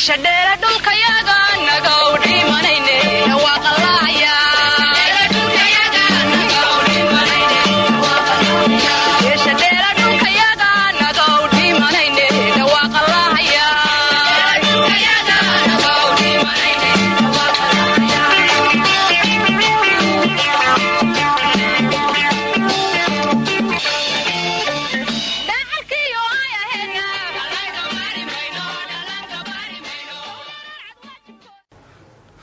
geesha dheere dhulkayaga dhimanayne waaqalaaya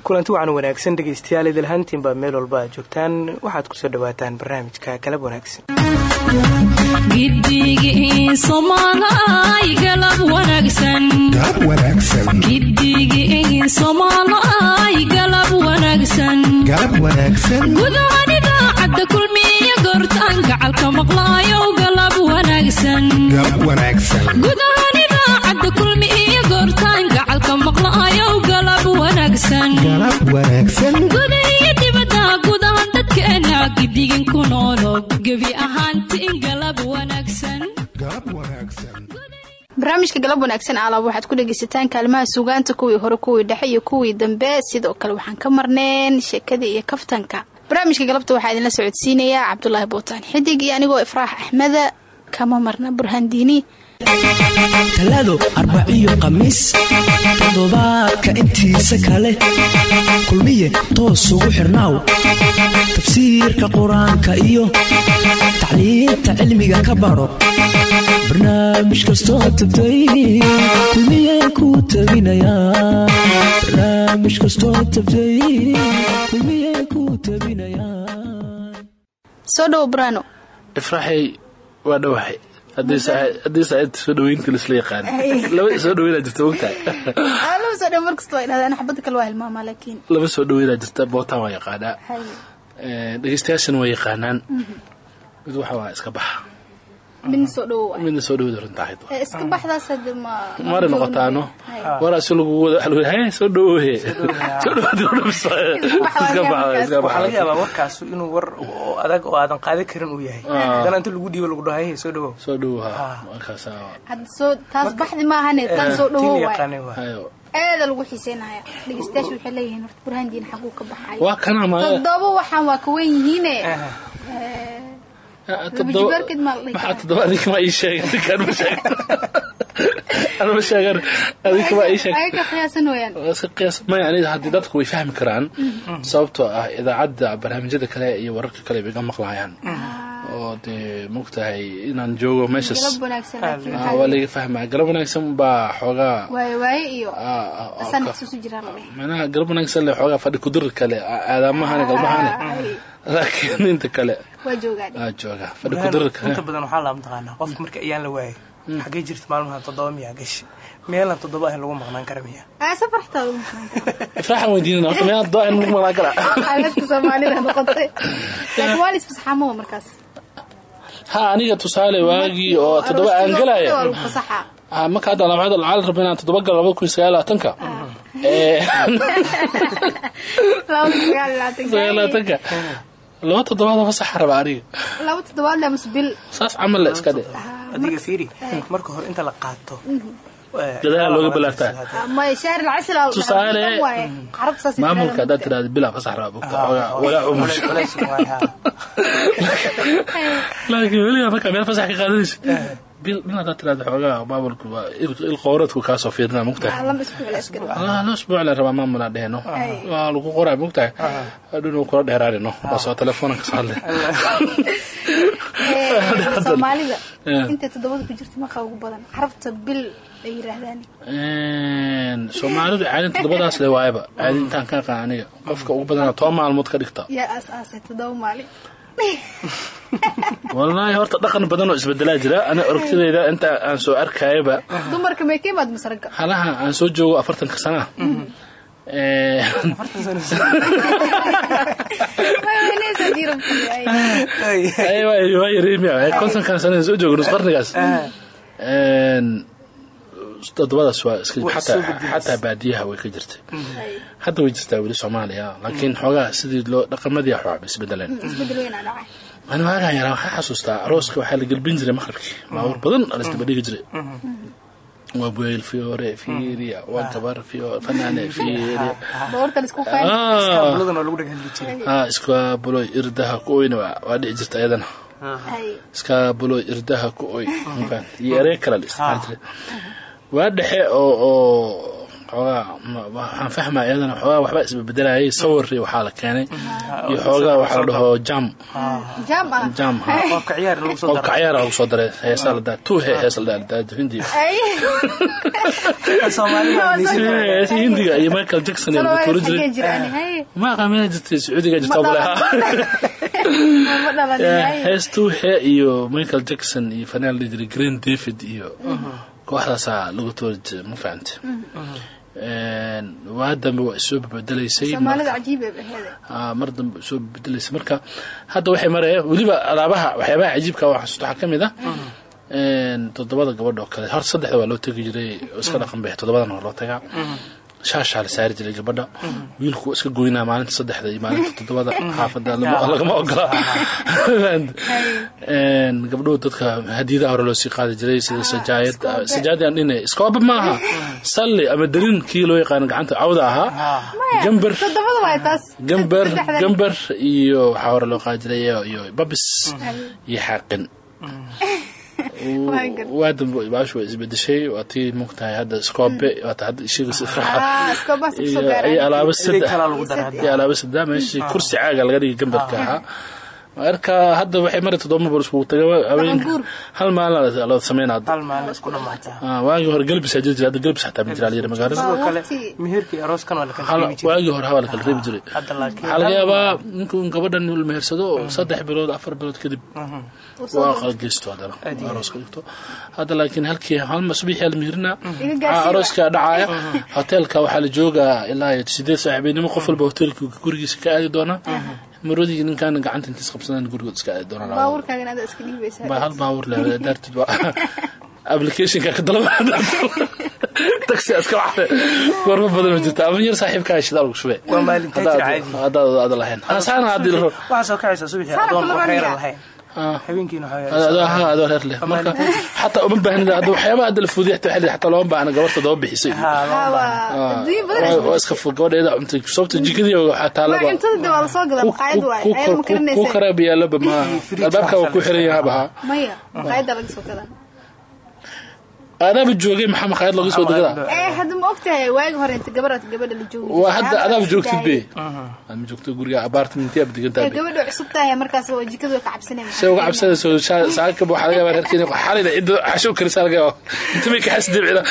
kulanti wacan wanaagsan dhegaystayaal idilhantiinbaa meel walba aad joogtaan. Waxaad ku soo dhawaataan barnaamijka galab wanaagsan. Kulmiya goortaan gacalka maqlaayo galab wanaagsan. Gudahaan idaacadda kulmiya goortaan gacalka maqlaayo galab wanaagsan. Guda iyo dibadda gudahaan dadkeena gidigin ku noolo. Gebi ahaantiin galab wanaagsan. Barnaamijka galab wanaagsan alaab waxaad ku dhegaysataan kaalimaha suugaanta kuwii hore kuwii dhexe iyo kuwii dambe. Sidoo kale waxaan ka marneen sheekada iyo kaftanka. Barnaamijka galabta waxaa idinla socodsiinayaa cabdulaahi bootaan xidig iyo anigoo ifraax axmeda kama marna burhaan diini talaado arbaciyo khamiis toddobaadka intiisa kale. Kulmiye toos ugu xirnaaw tafsiirka qur'aanka iyo tacliinta cilmiga ka baro. Barnaamij kastoo tabtay kulmiye ku tabinayabarnaamij haddii saacidta soo dhaweynta laisla yaqaan laba soo dhaweynaa jirta ogtahay laba soo laba dhaweynaa jirta bootaan waa yaqaanaa. Dhegeystayaashana waa yaqaanaan. Mid waxa waa iska baxa midna soo dhowo waay midna soo dhawada runtaahaydo ee iska baxdaas hade ma mari noqotaano waraasi lagu wada waxa lagu haye soo dhawohe soo waxaa laga yaabaa warkaasu inuu war oo adag oo aadan qaadan karin uu yahay haddana inta lagu dhiibo lagu dhaho haye soo dhawow soo soo taas baxdi maahane tan soo dhowo tiin waay yaqaanay waa hayo aada lagu xiiseynaya dhegeystayaasha waxay leeyihiin horta burhaan diin xaguu ka baxay waa kana ma toddoba waxaan waa ka wen yihiine haddii dadku way fahmi karaan sababtoo ah idaacadda barnaamijyada kale iyo wararka kale bay iga maqlayaan oo dee mogtahay inaan joogo laakiin Ah, waa laga fahmaa. Galab wanaagsan baa xoogaa ah, ah, ah, macnaha galab wanaagsan le xoogaa fadhi kudir kale ah, aadaamahane galmahane laakiin inta kale inta badan waxaa laa mataqaanaa qofka marka ayaan la waayay xaggee jirta maalmahan toddoba miyaa gashi meelan toddoba ahin lagu maqnaan kara miya aa safartaada u maqnaan kara ifraaxan weydiinana horta meeyaa doa in lagu maqnaan karaa xaaladka soomaalida noqotay. Laakiin waa lisfasaxaamo markaas. Ha aniga tusaale waagii oo toddoba aan Ah, marka hadda labaad lacaal raba inaan toddoba gal labada kun sagaal labaatanka Eh, laba sagaal iyo labaatan sagaal labaatanka laba toddobaad fasaxa raba aniga laba toddobaad le mase bil. Saas camal le iska dhe adiga fiiri marka hore inta la qaato eh, Gadaal looga balaartaa. maya shahr alcasl aa Tusaale, waaye. Carabta saas maamulka haddaad tirahda bilaa fasax raba bogta walaa umush culays waay, haa. laakiin weligaa markaa meel fasax ka bil bil haddaad tirahda xoogaa maamulku waa il il qowradku kaasoo fiirina mugtahay lama isbuuc la rabaa maamulaa dheheno waa lagu qoraa mugtahay hadhowna kula dheeraanino waa soo telefoonka soo hadle Ee, soomaalida Eh. intay toddobada ku jirta maqa ugu badan. Carabta bil ay yiraahdaan. Soomaalidu caadin toddobadaas le waayaba caadi intaan ka aqaan aniga. Qofka ugu badana toban maalmood ka dhigta. Yaa aas aasay toddoba maalin wallaahi horta dhaqan badan oo isbedelaa jira. Ana orogtidayda inta aan soo arkayaba halaha aan soo joogo afartanka sana. Ay, waa- waa yareemi kontonkan sana soo joogo nus qarnigaas Een, toddobadaas waa xataa baadiyaha way ka jirtay. Hadda way jirtaa weli soomaaliya laakiin xoogaa sidii loo dhaqamadii waxbaa isbedeleen isbeddel weyn aa dhacay. Ani waagaan yaraa waxaa xasuustaa arooska waxaa la gelbin jiray maqribkii baabuur badan aa laisdaba dhigi jiray. Waa weel fiore fiiriya waa gabar fiore fanaane fiiriya boorkan isku qayn Ah, buladana lagu dhagahadli jiray. Ah, iskaabuloy irdaha ku oyna waa dhici jirta ayadana iskaabuloy irdaha ku oy iyo erey kale la isticmaali jiray waa dhexe oo oo xoogaa ma- waxaan fahmaa iyadana xoogaa waxba isbebedelayay sawirri waxaa la keenay. Iyo xoogaa waxaa la dhaho jam. Ah. Jam ha qofka ciyaar lagu soo oo daray. kacyaara lagu soo daray heesaa la daa tuu he hees la daa hindi. Ay. Soomaalida heesa hindiga iyo michael jackson iyo lagu tuuri jiray ma aqaamina jirtay sacuudiga jirta bale dhalan hay hees tuu iyo michael jackson iyo fanaan la jiray green david iyo kooxdaasaa lagu jiray ma fahamte waa dambe waa isoo bedelaysay Ah, mar dambe soo bedelaysa marka hadda waxay maraya weliba alaabaha waxyaabaha cajiibka waa xasuusta waxaa ka mid ah een, toddobada gabadh oo kale. Hor saddexda waa loo tegi jiray iska dhaqan bay toddobadan hor loo tagaa shaashaa la saari jiray gabadha. Wiilku iska goynaa maalinta saddexda iyo maalinta toddobada. Xaafada lagama ogola gabdhuhu dadka hadiyadaha hore loo sii qaadi jiray sida sajaayad sajaayad dhine iskooba maaha. Salli ama darin kii loo yaqaano gacanta cawda ahaa. Gambar Saddexda. gambar iyo waxaa hore loo qaadi jiray iyo- iyo babis iyo xaaqin Waa dambe baashu waa isbedeshay waa tii mugtahay hadda ah farxa iskoobaha soo iyo alaabo saddex. iyo alaabo saddex. Meeshii kursi caaga laga dhigay gambarka ahaa marka hadda waxay mari toddoba bor iskugu taga hal maalin la sameyn hal Ah, waagii hore galbis aa jiri jiray hadda galbis xataa ma jiraa layidhi magaalada Hal- waagii hore hawaa la kala reebi jiray. Hadda laakiin waxaa laga yaabaa ninkuu gabadhan uu mehersado saddex bilood afar bilood kadib waa qalgeysto haddana aroos ka dhigto. Hadda laakiin halkii hal subaxii la meherina Iga gaarsiiba. arooska dhacaya. Hoteelka waxaa la joogaa ilaa iyo sideed saaxiibinimo qof walba hoteelka gurigiisa ka aadi doonaa marodigii ninkaan gacanta intiis qabsadaan gurigood iska aadi doonaa iska baa hal baawur le daartid waa applicationka ka dalba taxi aska waxde goorma badan ma jirta. Ama yar saaxiibkaa shidaal lagu shubee haddaad aada lahayn. Saana haddii la rabo. waxaa soo kacaysa subaxii adoon kula wax reer raniga. lahayn. Ah. Adoo ha adoo reer leh. Marka xataa uma baahnida hadda waxyaabaha hadda la fuudiya xataa xataa looma baahna gabarta daba bixisay. Waa waa iska fog gabadheeda cuntay sababta jikadii waxaa taalaba ku karaab yaalaba ma fridge albaabka waa ku xiran yahaa bahaa maya maqaayadda laga soo gadaa adaaba joogay maxaa maqaayad looga soo degadaa ee hadda ma ogtahay waagi hore inta gabadha gabadha la joogi waa hadda adaaba joogtid be aad ma joogto guriga apartmentii aad degan ee tahay gabadha cusub tahay markaas waa jikadu ka cabsanayaan. Se uga cabsanayso saakaba waxaa laga yaabaa reerkeena xalina cidda casho karisa laga inta may ka xasdibcida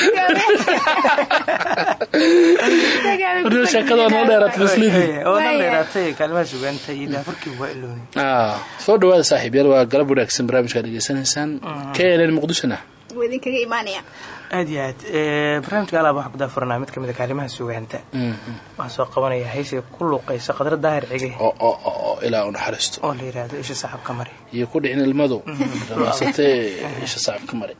horta sheekada noo dheeraatay iloonay Ah, soo dhawaada saaxiib yaal waa galab wanaagsan barnaamijkaa dhegeysanaysaan knn muqdishona waa idinkaga imaanaya. Aad iyo aad. Barnaamijka alaab waxaan ku daafuranaa mid ka mid a kaalimaha sugaanta. Waxaan soo qabanaya haysiga ku luuqaysa qadra daahir cige oo oo oo oo ilaa u naxariisto oo la yidhaahdo isha saxabka mari. Iyo ku dhicin ilmadu rabaasatee isha saacibka mare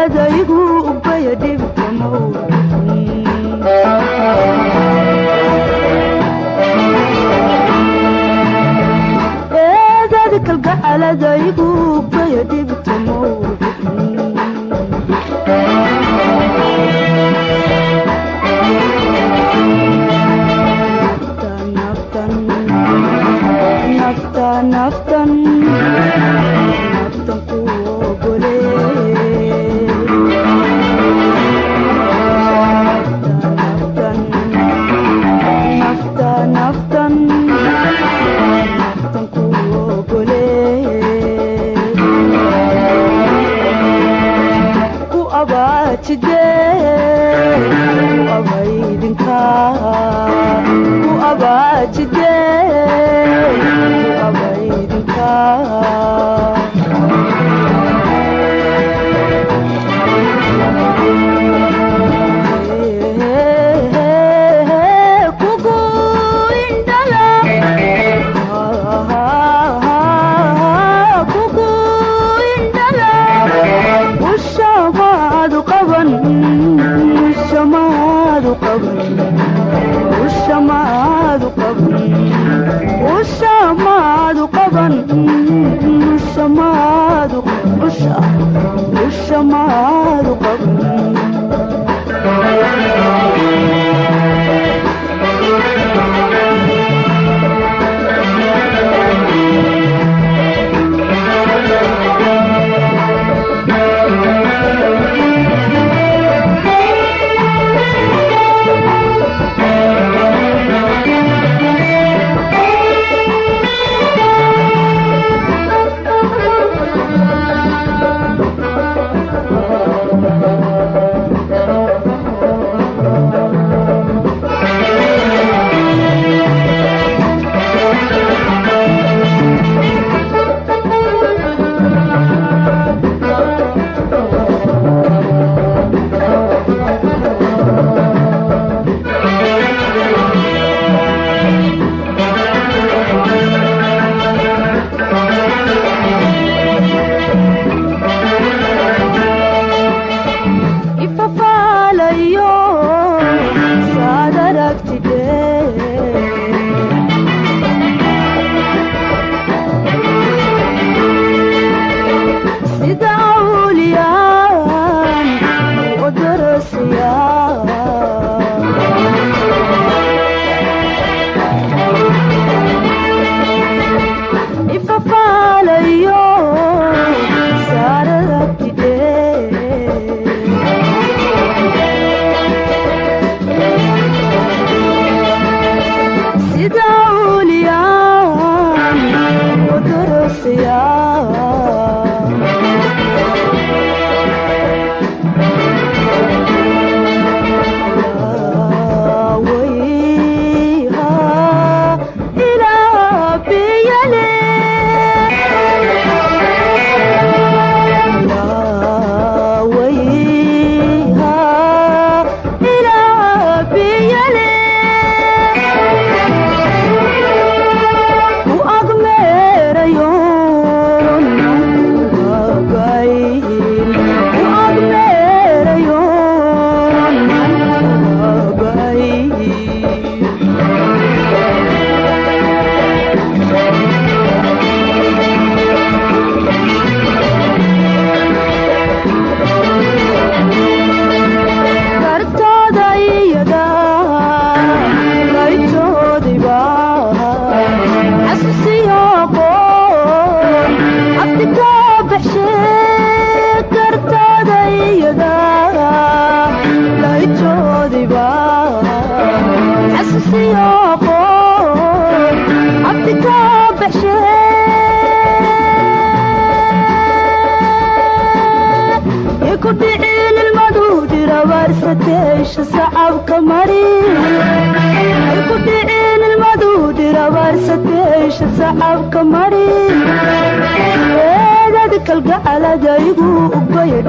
kalgacaladaygu ubaya dhibkamow eegad kalgacaladaygu ubaya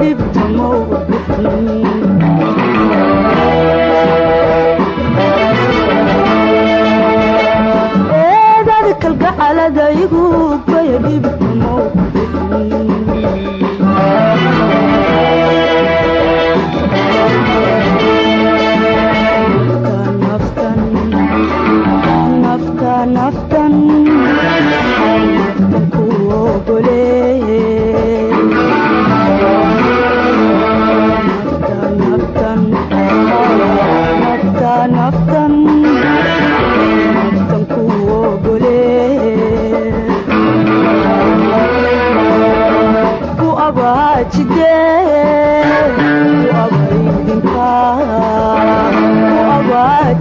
ubaya dhibta mowga eedad kalgacaladaygu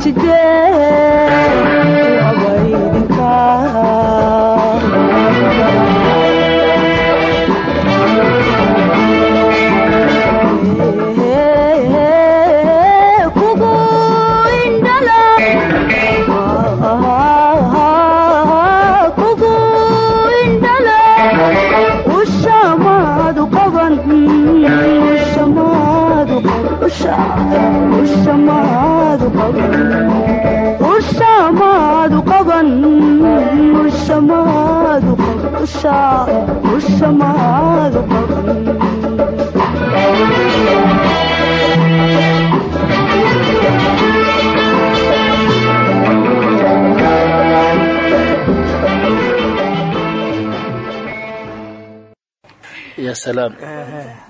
today.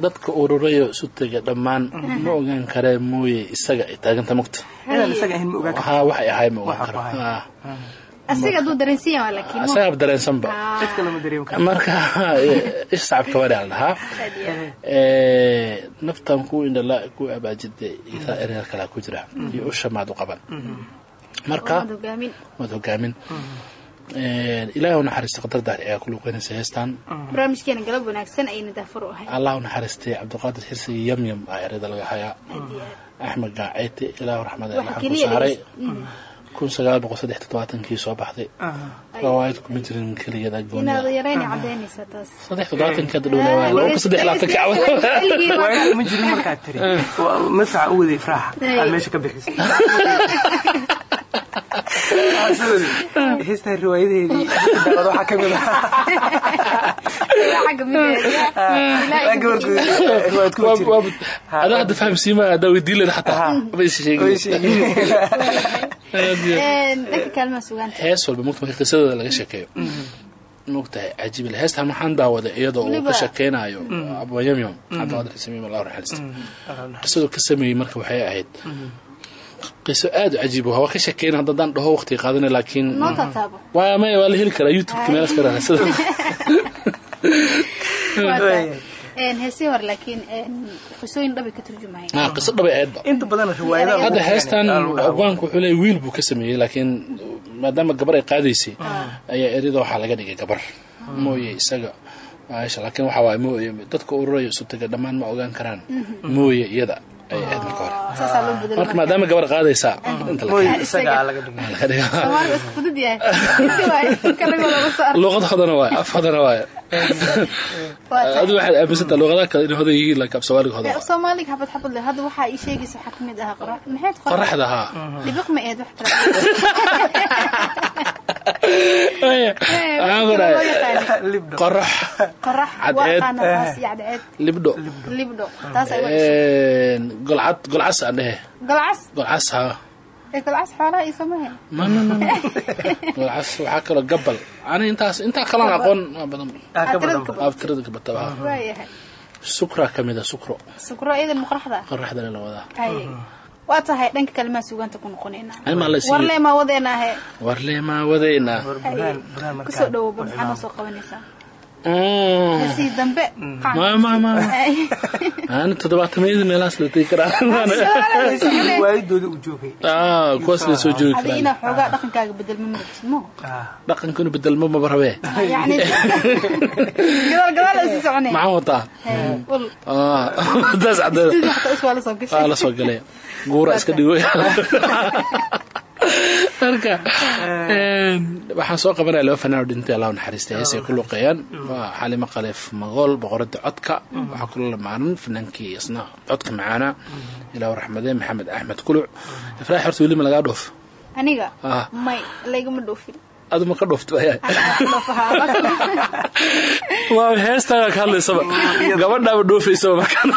Dadka ururayo isu tega dhammaan ma ogaan karee mooye isaga ay taaganta mugta? Waxay ahay ma ogaan Waxa karo asagaa dareensanba marka ish sacabka baa la dhahaa naftan ku indhala ku abaajide isaa ereer kalaa ku jira iyo usha maad u qaban marka Waad hogaamin waad hogaamin ilaahay u naxariista qadardaar ayaa ku luqeynaysa heestan barnaamijkeena galab wanaagsan ayna daafur u ahay allah u naxariistay cabdiqaadir xirsiga yamyam aa ereyda laga hayaa axmed gaaceete ilaahu raxmada saaray kun sagaal boqol saddex todobaatankii soo baxday rawaayad kuma jirin keliyada inaad gooniya yarayna cadaynaysaa taas saddex todobaatankii hadda kun saddex labaatanki cawad Xilligii waa- waayo ma jirin markaad tiri Waa masaca u waday fraaxa Hey. aad meesha ka bixisay heestaa riwaayadaheedii waxaa ka mid ah jirin adaa hadda fahamsiima adaa weydiin leda xataa ma is sheegin hees walba mugta marka qisadooda laga sheekeeyo mogtahay cajiib le heestan waxaan daawaday iyadoo uu ka sheekeynayo abayamyam cabdiqaadir xisamiim allah raxalista qisadoo ka sameeyey marka waxay ahayd. Qiso aad cajiib ah. waa ka sheekeyna haddaan dhaho waqti qaadana laakiin taataabo waa la heli karaa youtubeka meelas ka raasada Heesihii hore laakiin qisooyin dhabi ka ah qiso inta badan riwaayadaha hadda heestan abwaanku wuxuu leeyahy wiil buu ka sameeyey laakiin maadaama gabar ay qaadaysay ayaa erida waxaa laga dhigay gabar. Mooye isaga Aisha laakiin waxaa waaye mooye dadka ururayo isu taga dhammaan ma ogaan karaan. Mooye iyada ay ahayd marka hore marka. maadaama gabar qaadaysaa inta waay af hodana waaye waa tahay adigu waxaad aaminsantaa luuqadaha kale inay hodan yihiin laakiin af soomaaliga hodan qoraxda haa qorax Cadceed. cadceed. Libdho waa golcad golcas aan dhehe? Galcas golcas haa ee galcas xoolaha ii samahe ma ma ma ma. golcas waxaa kaloo gabal. Ani intaas intaa kalaan aqoon waa badan. Ah, sukra ka mid a sukro. Sukro iyadan muqraxda qoraxdana la wadaa waa tahay dhanka ku Ani maa la siiyey. warlee maa wadeenaahe warlee maa wadeynaa burhaan burhaan ku soo dhawooba maxaa noo soo qabanaysaa Heesihii dambe ma ma ma aan toddobaatamiyadii meelahaas la tegi karaa waalidooda uu joogay ah kuwaas la soo joogi adi karaa inaa xoogaa dhaqankaaga bedelma marabsmo Ah, dhaqankanu bedelmo maba rabee maxaan wataa Ah, waa la soo galay guura iska dhigo marka waxaan soo qabanaya laba fanaan oo dhintay allah naxariista hees ay ku luqeeyaan. Waa xalimo khaliif magool boqorada codka. Waxaa kula lamaanan fanaankii isna codka macaana ilaahu raxmadee maxamed axmed kuluc. Ifraax horta weli ma lagaa dhoof? Aniga? May laygama dhoofin. Adu ma ka dhoofto ayaa dhoofahaa waa heestaaga ka hadlaysaba gabadhaaba dhoofaysaba markaan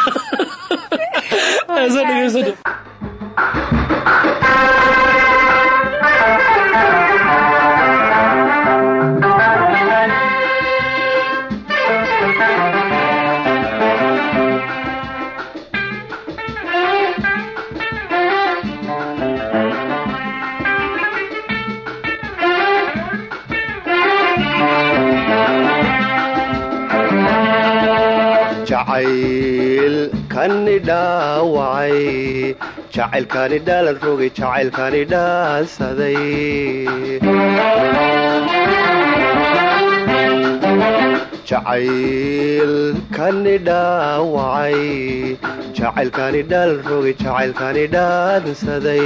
jacaylkani dhaawacay jacaylkani dhaalan rogay jacaylkani dhaansaday jacaylkani dhaawacay jacaylkani dhaalan rogay jacaylkani dhaansaday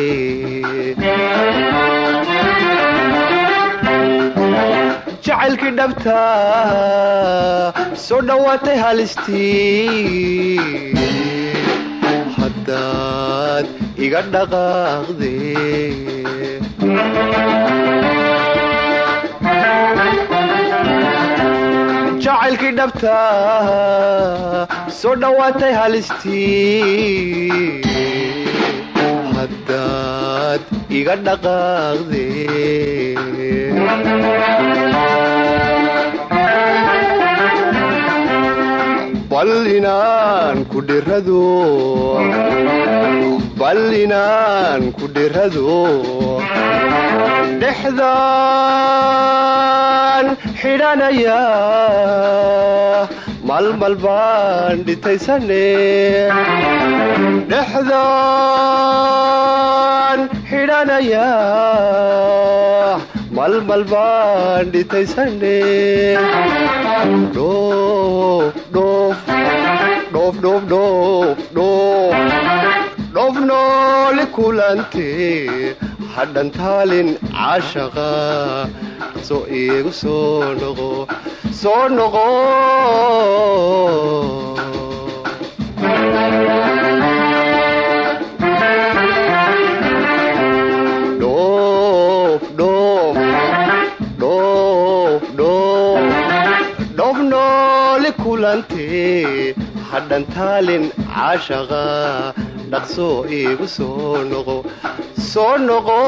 jacaylkii dhabta soo dhowaatay halistii haddaad iga dhaqaaqde jacaylkii dhabta soo dhowaatay halistii iga dhaqaaqde bal inaan ku dhirado bal inaan ku dhirado dhexdaan xidhanaya malmal baan dhitaysane dhexdaan xidhanaya malmal baan dhitaysane dhoof dhoof dhoof dhoof dhoof dhoof dhoof noole kulante hadhan taalin caashaqa soo iigu soo noqo soo noqo noole kulante hadhan taalin caashaqa dhaqsoo iigu soo noqo soo noqo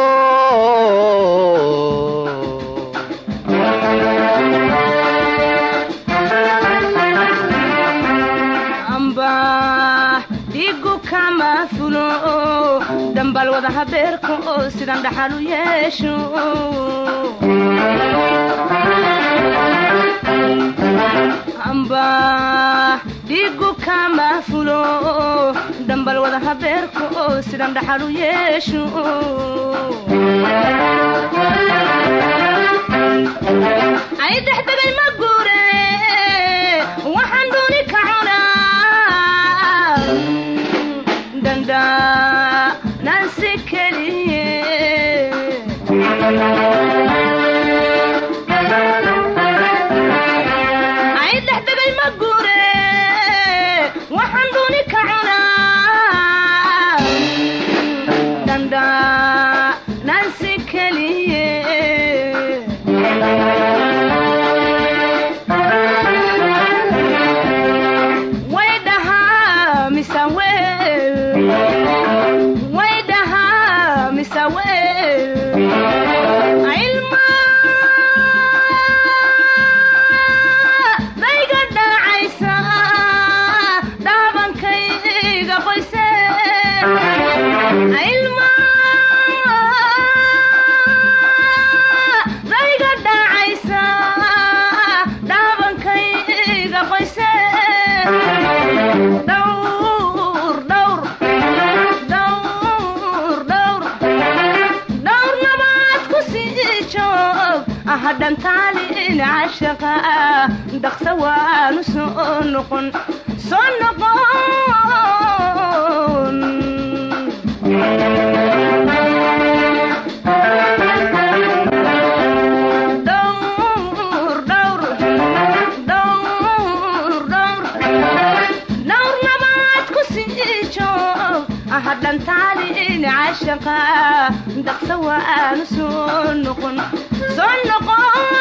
amba dhigu kama fulo dambal wada habeerka oo sidan dhaxal u yeesho. Ay dexdegay ma guure waxaan dooni ka cunaa danda nansi keliye ahadhantaalin cashaqa dhaqsa waanu soo noqon cashaqa dhaqsa waanu soo noqon soo noqon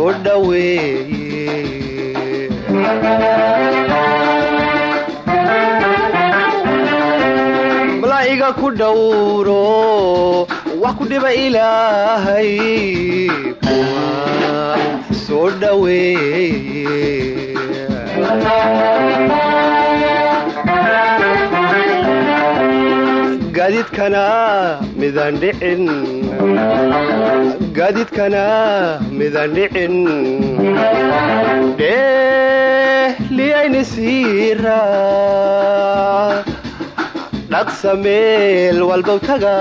soo dhoweeye malaa'iga ku dhowro wax ku dhiba ilaahay soo dhoweeye gaadiidkana midaan dhicin. Dhehliyayni siira. Dhaqsa meel walbow taga.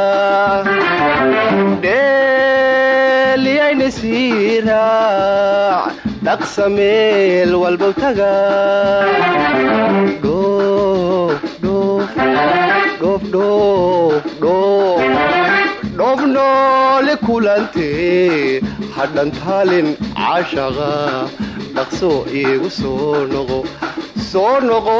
Dhehliyayni siira. Dhaqsa meel walbow taga dhoof dhoof dhoof dhoof dhoof dhoof noole kulantee hadhantaalin cashaqa dhaqso iigu soo noqo soo noqo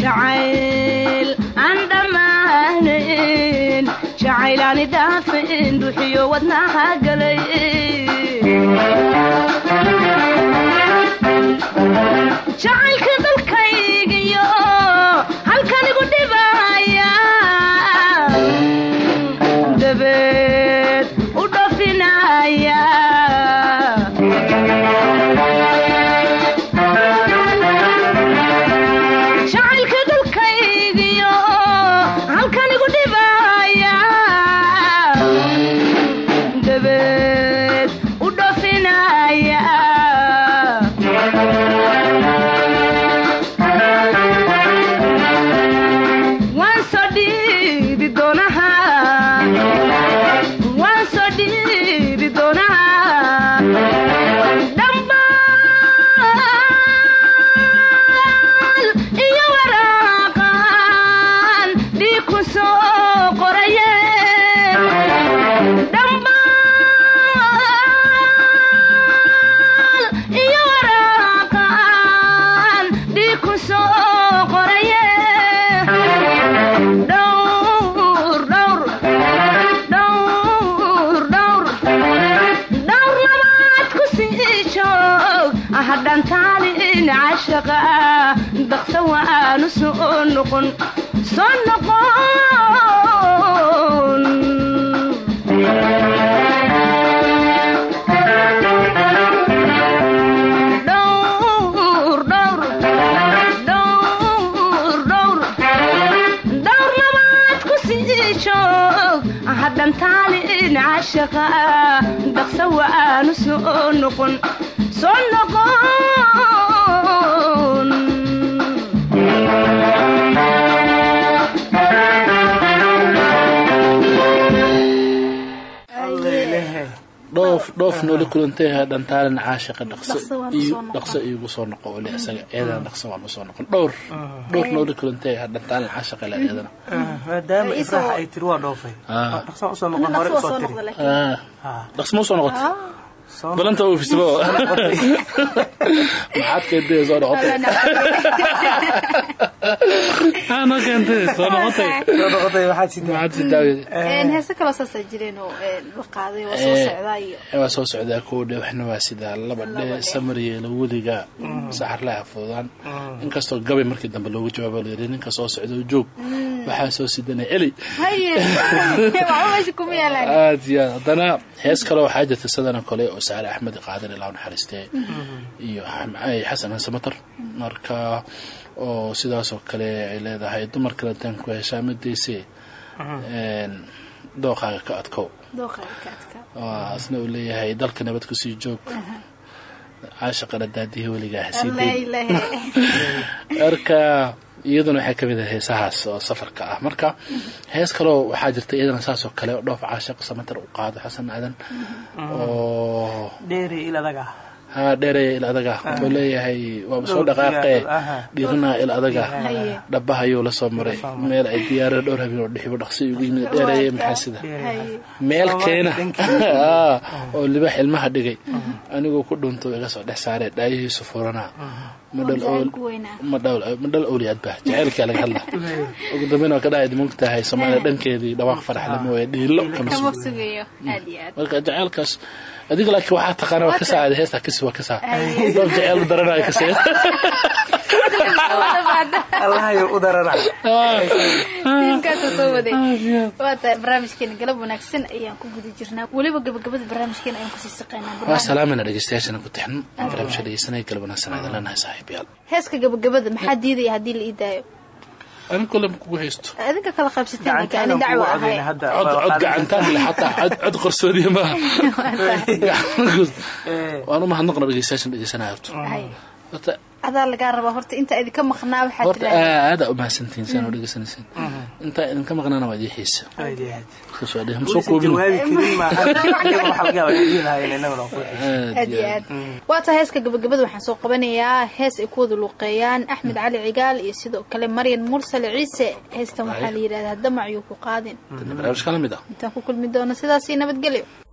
jacayl aan dhammaanayn jacaylaani dhaafayn duxiyo wadnaha galay jacaylka dalkaygiyo halkanigu dhibaya cashaqa dhaqsa wa aanu soo noqon dhoof dhoof noola kulantay dhantaalin caashiqa dhaqso Dhaqso dhaqso iigu soo noqo weli isaga eedana dhaqso waan u soo noqon. Dhowr dhowr noola kulantay dhantaalin caashiqa le eedana maadaama ifraaxa ay tiri waa dhoofay. Dhaqsan u soo noqon hore dhaqso u soo soo tiri. dhaqso ma u soo noqotay balanta oofisba maxaad keentay soo noqotay ana keentay soo noqotay soo noqotay waxaad sidaa maxaad si Een, heese kaloo saasaa jireen oo la qaaday waa soo socdaa iyo waa soo socdaa kow dhe waxna waa sidaa laba dhe samariyeela weliga saxarle hafudaan inkastoo gabay markii dambe loogu jawaabo layiri ninka soo socda oo joog waxaa soo sidana eli haye aad iyo haddana hees kale waxaa jirta sidana kale oo saare axmed qaadir ilaa naxariistee iyo xasan hasamatar marka oo sidaasoo kale ay leedahay dumar kale taan ku heshaa madayse dooqaaga ka adkow. Isna uu leeyahay dalka nabad ku sii joog. Caashaqana daadihi weligaa hasii iyaduna waxay ka mid ahay heesahaas oo safarka ah. Marka hees kaloo waxaa jirta iyadana saasoo kale oo dhoof caashaq samatar u qaado xasan aadan. Oo il adaga haa dheeraya il adaga. Wuxuu leeyahay waaba soo dhaqaaqee Aha. dhiiranaa il adaga. Haye. dhabaha ayuu la soo maray. Meel ay diyaarada dhowr habeen oo dhixibo dhaqsi ugu yimid dheeraya maxaa sida haye. Meel keena. Ah, oo libax ilmaha dhigay. Anigoo ku dhunto iga soo dhex saaree dhaayihiisu furanaa. Ma dhal owliyaad ba jacaylkaa laga hadla ugu dambeyn waa ka dhahay idmog tahay soomaaliya dhankeedii dhawaaq farax lama waaye dhiilo kama kama sugo aad aad adiga laakiin waxaa taqaana waa ka saacada heestaa kasi waa ka saa doof jacayl u daranayo kasi waa salaamana dhegeystayaashana ku tixin barnaamijka dhegeysanaya galab wanaagsan aadan leenahay saaxiibayaal heeska gabagabada maxaa diidaya haddii la ii daayo anin kole ma kugu haysto. Adinka kala qaybsateen laakiin ani dacwo ahay. cod gacantaan le xataa cod qarsoodiya maaha waan u mahadnaqna dhegeystayaashan dhegeysanaya horta adaa lagaa rabaa horta inta idinka maqnaa waxaa horta tiraa aada u mahadsantihiin saan oo dhegeysanaysiin intaa idinka maqnaana waa idii xiisa. Aad iyo aad aad waa tahay heeska gabagabada waxaan soo qabanayaa. Hees ay ku wada luuqeeyaan axmed cali cigaal iyo sidoo kale maryan mursale ciise. Heestan waxaa la yidhahdaa damacyuu ku qaadin. Ah. Intaan ku kulmi doono sidaasii nabadgelyo